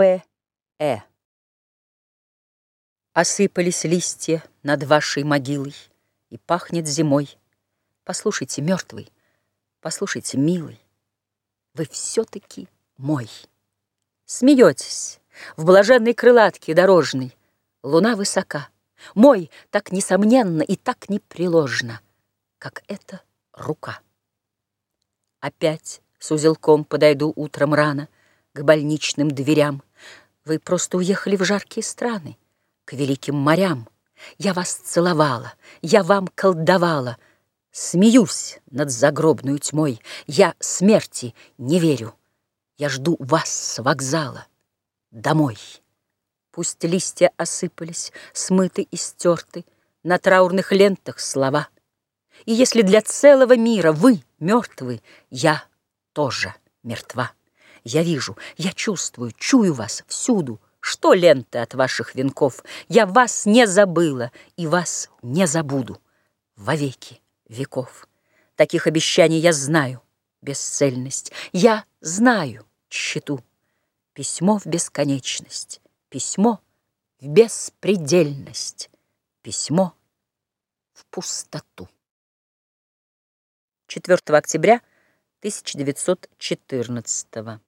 П. Э. Осыпались листья над вашей могилой, И пахнет зимой. Послушайте, мертвый, послушайте, милый, Вы все-таки мой. Смеетесь в блаженной крылатке дорожной, Луна высока. Мой так несомненно и так непреложно, Как эта рука. Опять с узелком подойду утром рано К больничным дверям. Вы просто уехали в жаркие страны, К великим морям. Я вас целовала, я вам колдовала, Смеюсь над загробную тьмой, Я смерти не верю. Я жду вас с вокзала домой. Пусть листья осыпались, смыты и стерты, На траурных лентах слова. И если для целого мира вы мертвы, Я тоже мертва. Я вижу, я чувствую, чую вас всюду. Что ленты от ваших венков? Я вас не забыла и вас не забуду вовеки веков. Таких обещаний я знаю бесцельность. Я знаю тщету. Письмо в бесконечность, письмо в беспредельность, письмо в пустоту. 4 октября 1914